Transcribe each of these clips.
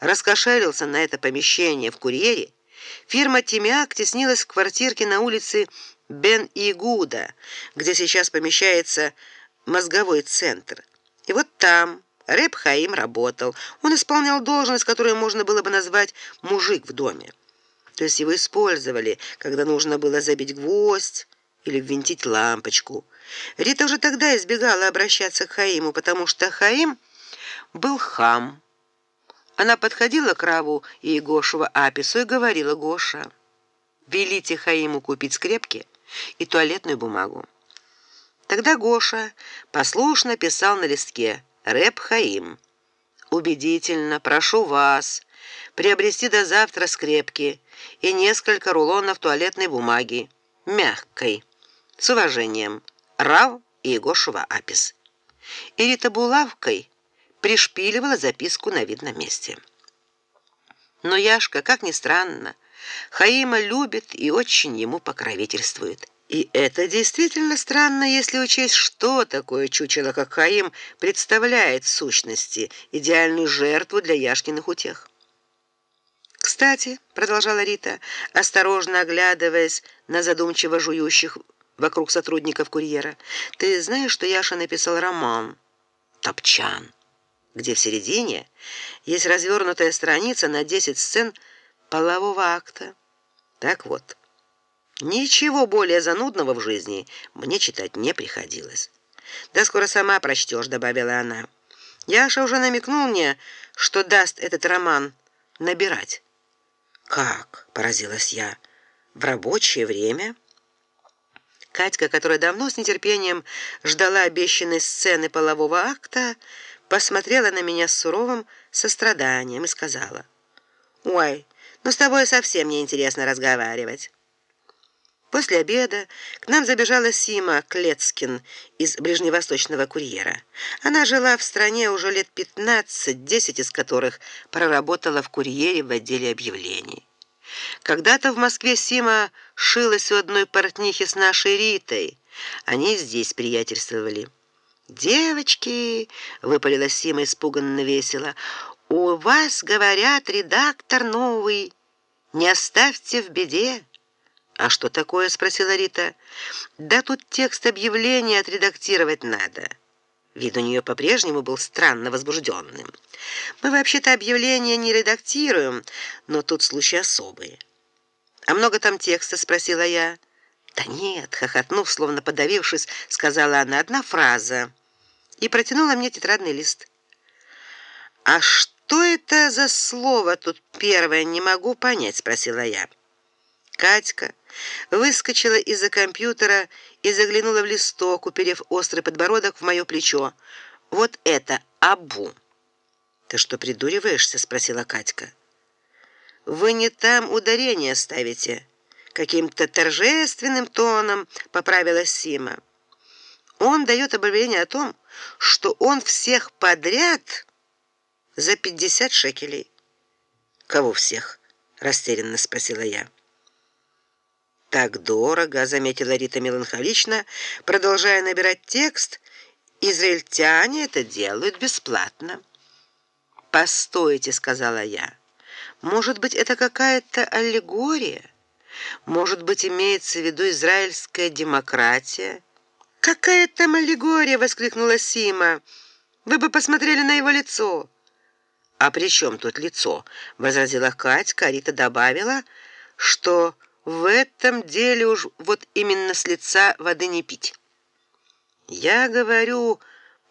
раскошелился на это помещение в курьере, фирма Тимяк теснилась в квартирке на улице Бен-Игуда, где сейчас помещается мозговой центр. И вот там Рэб Хаим работал. Он исполнял должность, которую можно было бы назвать мужик в доме. То есть его использовали, когда нужно было забить гвоздь или ввинтить лампочку. Рита уже тогда избегала обращаться к Хаиму, потому что Хаим был хам. Она подходила к Раву и Гошева Апису и говорила: "Гоша, велите Хаиму купить скрепки и туалетную бумагу". Тогда Гоша послушно писал на листке: "Рэп Хаим, убедительно прошу вас приобрести до завтра скрепки и несколько рулонов туалетной бумаги, мягкой. С уважением, Рав и Егошева Апис. И Рита булавкой пришпиливала записку на видном месте. Но Яшка, как ни странно, Хаима любит и очень ему покровительствует. И это действительно странно, если учесть, что такое чучело, как Хаим представляет в сущности идеальную жертву для Яшкиных утех. Кстати, продолжала Рита, осторожно оглядываясь на задумчиво жующих вокруг сотрудников курьера. Ты знаешь, что Яша написал роман Топчан, где в середине есть развернутая страница на 10 сцен полового акта. Так вот, ничего более занудного в жизни мне читать не приходилось. Да скоро сама прочтешь, добавила она. Яша уже намекнул мне, что даст этот роман набирать. Как? поразилась я. В рабочее время? Катька, которая давно с нетерпением ждала обещанной сцены полового акта, посмотрела на меня с суровым состраданием и сказала: "Ой, ну с тобой совсем не интересно разговаривать". После обеда к нам забежала Сима Клецкин из ближневосточного курьера. Она жила в стране уже лет 15, 10 из которых проработала в курьере в отделе объявлений. Когда-то в Москве Сима шилась у одной портнихи с нашей Ритой. Они здесь приятельствовали. Девочки, выпалила Сима испуганно весело. У вас, говорят, редактор новый. Не оставьте в беде. А что такое, спросила Рита. Да тут текст объявления отредактировать надо. Вид у нее по-прежнему был странно возбужденным. Мы вообще-то объявления не редактируем, но тут случай особый. А много там текста, спросила я. Да нет, хохотнув, словно подавившись, сказала она одна фраза и протянула мне тетрадный лист. А что это за слово тут первое, не могу понять, спросила я. Катька выскочила из-за компьютера и заглянула в листок, уперев острый подбородок в моё плечо. Вот это абу. Ты что придуриваешься, спросила Катька. Вы не там ударение ставите, каким-то торжественным тоном поправила Сима. Он даёт объявление о том, что он всех подряд за 50 шекелей. Кого всех? растерянно спросила я. Так дорого, заметила Рита меланхолично, продолжая набирать текст. Израильтяне это делают бесплатно. Постойте, сказала я. Может быть, это какая-то аллегория? Может быть, имеется в виду израильская демократия? Какая там аллегория, воскликнула Сима. Вы бы посмотрели на его лицо. А при чем тут лицо? возразила Катька, а Рита добавила, что в этом деле уж вот именно с лица воды не пить. Я говорю,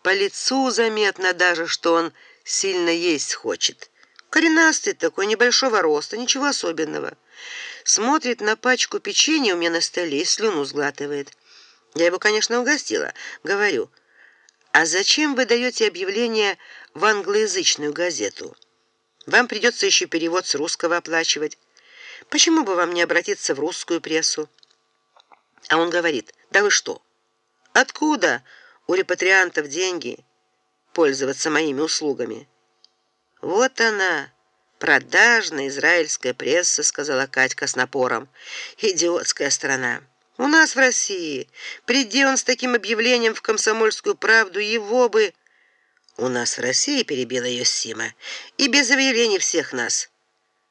по лицу заметно даже, что он сильно есть хочет. Коренастый такой, небольшого роста, ничего особенного. Смотрит на пачку печенья у меня на столе и слюну сглатывает. Я его, конечно, угостила. Говорю: "А зачем вы даете объявление в англоязычную газету? Вам придется еще перевод с русского оплачивать. Почему бы вам не обратиться в русскую прессу? А он говорит: "Да вы что? Откуда у репатриантов деньги пользоваться моими услугами?" Вот она, продажная израильская пресса, сказала Катька с напором. Идиотская страна. У нас в России, приди он с таким объявлением в Комсомольскую правду, его бы У нас в России перебила ее Сима, и без объявлений всех нас.